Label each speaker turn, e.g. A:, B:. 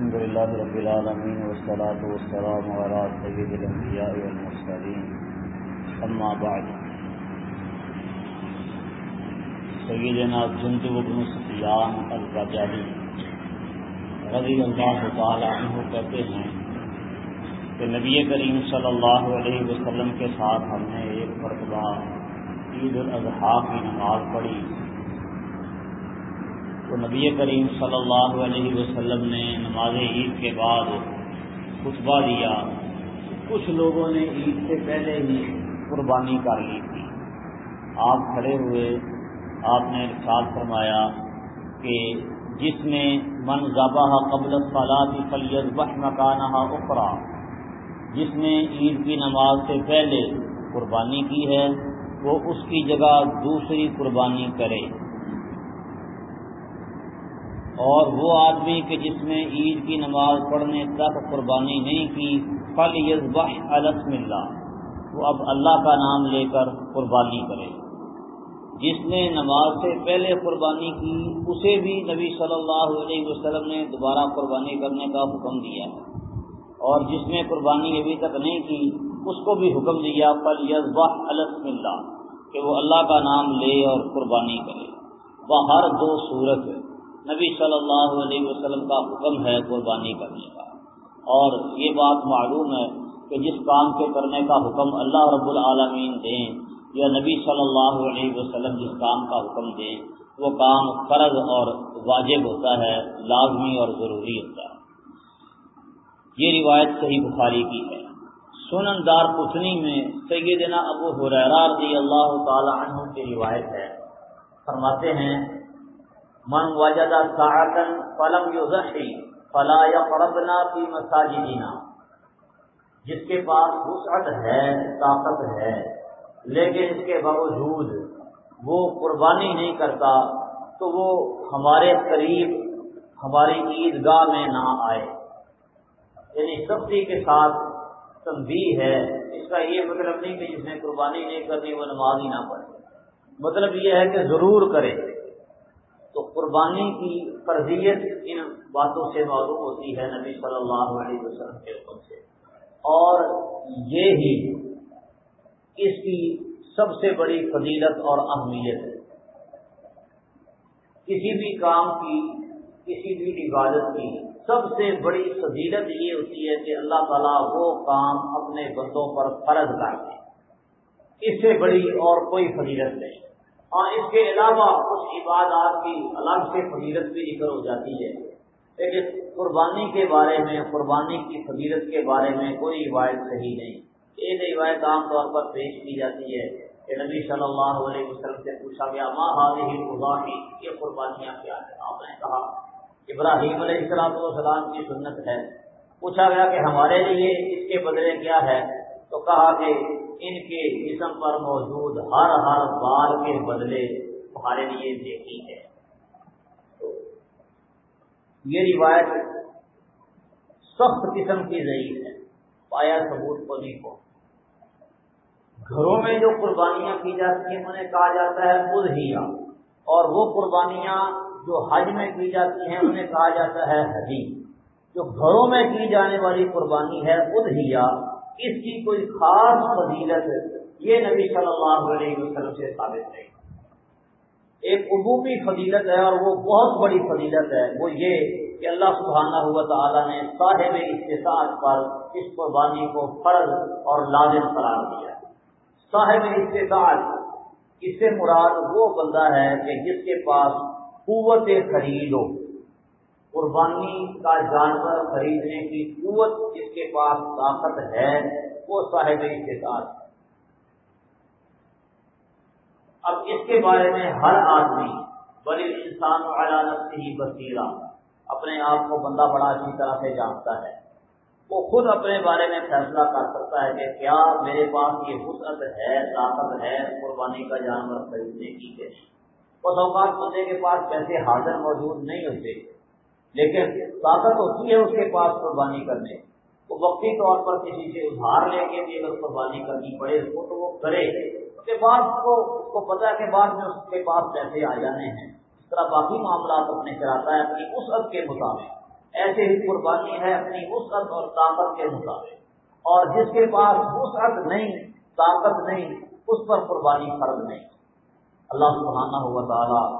A: الحمد لله رب العالمين والصلاة والسلام على سيد الأنبياء والمرسلين. أما بعد. سيدنا جندب بن سفيان البجالي رضی اللہ تعالی عنہ کہتے ہیں کہ نبی کریم صلی اللہ علیہ وسلم کے ساتھ ہم نے ایک مرتبہ عید الاضحیٰ کی نماز پڑھی۔ تو نبی کریم صلی اللہ علیہ وسلم نے نماز عید کے بعد خطبہ دیا۔ کچھ لوگوں نے عید سے پہلے ہی قربانی کر لی تھی۔ آپ کھڑے ہوئے، آپ نے ارشاد فرمایا کہ جس نے من ذبح قبل فلاط فلیت بش مکانہ اخرا جس نے عید کی نماز سے پہلے قربانی کی ہے، وہ اس کی جگہ دوسری قربانی کرے۔ اور وہ آدمی کہ جس نے عید کی نماز پڑھنے تک قربانی نہیں کی فل یزبح السم اللہ وہ اب اللہ کا نام لے کر قربانی کرے۔ جس نے نماز سے پہلے قربانی کی، اسے بھی نبی صلی اللہ علیہ وسلم نے دوبارہ قربانی کرنے کا حکم دیا ہے۔ اور جس نے قربانی ابھی تک نہیں کی، اس کو بھی حکم دیا فل یزبح السم اللہ کہ وہ اللہ کا نام لے اور قربانی کرے۔ وہ ہر دو صورت نبی صلی اللہ علیہ وسلم کا حکم ہے قربانی کرنے کا۔ اور یہ بات معلوم ہے کہ جس کام کے کرنے کا حکم اللہ رب العالمین دیں یا نبی صلی اللہ علیہ وسلم جس کام کا حکم دیں، وہ کام فرض اور واجب ہوتا ہے، لازمی اور ضروری ہوتا ہے۔ یہ روایت صحیح بخاری کی ہے۔ سنن دار پتنی میں سیدنا ابو حریرہ رضی اللہ تعالی عنہ کی روایت ہے۔ فرماتے ہیں من وجد ساعتن فلم یزحی فلا یقربنا فی مساجدنا۔ جس کے پاس وسعت ہے، طاقت ہے، لیکن اس کے باوجود وہ قربانی نہیں کرتا، تو وہ ہمارے قریب، ہماری عیدگاہ میں نہ آئے۔ یعنی سختی کے ساتھ تنبیہ ہے۔ اس کا یہ مطلب نہیں کہ جس نے قربانی نہیں کرنی، وہ نماز ہی نہ پڑھے۔ مطلب یہ ہے کہ ضرور کرے۔ قربانی کی فرضیت ان باتوں سے معلوم ہوتی ہے نبی صلی اللہ علیہ وسلم کے حکم سے۔ اور یہ ہی اس کی سب سے بڑی فضیلت اور اہمیت ہے۔ کسی بھی کام کی، کسی بھی عبادت کی سب سے بڑی فضیلت یہ ہوتی ہے کہ اللہ تعالیٰ وہ کام اپنے بندوں پر فرض کر دے۔ اس سے بڑی اور کوئی فضیلت نہیں۔ اور اس کے علاوہ کچھ عبادات کی الگ سے فضیلت بھی ذکر ہو جاتی ہے۔ لیکن قربانی کے بارے میں، قربانی کی فضیلت کے بارے میں کوئی روایت صحیح نہیں۔ ایک روایت عام طور پر پیش کی جاتی ہے کہ نبی صلی اللہ علیہ وسلم سے پوچھا گیا ماں حاضی قربانی یہ قربانیاں کیا ہیں؟ آپ نے کہا، ابراہیم علیہ السلام والسلام کی سنت ہے۔ پوچھا گیا کہ ہمارے لیے اس کے بدلے کیا ہے؟ تو کہا کہ ان کے جسم پر موجود ہر ہر بال کے بدلے تمہارے لیے دیکھی ہے۔ یہ روایت سخت قسم کی ضعیف ہے۔ پایا ثبوت کو نہیں کو گھروں میں جو قربانیاں کی جاتی ہیں، انہیں کہا جاتا ہے خود ہی اور وہ قربانیاں جو حج میں کی جاتی ہیں، انہیں کہا جاتا ہے حجی جو گھروں میں کی جانے والی قربانی ہے خود ہی اس کی کوئی خاص فضیلت یہ نبی صلی اللہ علیہ وسلم سے ثابت نہیں۔ ایک عبومی فضیلت ہے اور وہ بہت بڑی فضیلت ہے۔ وہ یہ کہ اللہ سبحانہ ہوا تعالیٰ نے صاحب استطاعت پر اس قربانی کو فرض اور لازم قرار دیا۔ صاحب استطاعت اس سے مراد وہ بندہ ہے کہ جس کے پاس قوت خرید ہو۔ قربانی کا جانور خریدنے کی قوت جس کے پاس طاقت ہے، وہ صاحب استطاعت اب اس کے بارے میں ہر آدمی، بڑی انسان عدالت سے ہی بصیرہ، اپنے آپ کو بندہ بڑا اچھی طرح سے جانتا ہے۔ وہ خود اپنے بارے میں فیصلہ کر سکتا ہے کہ کیا میرے پاس یہ وسعت ہے، طاقت ہے قربانی کا جانور خریدنے کی اس اوقات بندے کے پاس پیسے حاضر موجود نہیں ہوتے۔ لیکن طاقت ہوتی ہے اس کے پاس قربانی کرنے۔ وہ وقتی طور پر کسی سے ادھار لے کے بھی اگر قربانی کرنی پڑے اس کو تو وہ کرے۔ اس کے بعد کو اس کو پتا کہ بعد میں اس کے پاس پیسے آ جانے ہیں۔ اس طرح باقی معاملات اپنے چلاتا ہے اپنی اس عد کے مطابق۔ ایسے ہی قربانی ہے اپنی اس وسعت اور طاقت کے مطابق۔ اور جس کے پاس اس وسعت نہیں، طاقت نہیں، اس پر قربانی فرض نہیں۔ اللہ سبحانہ ہوا تعالیٰ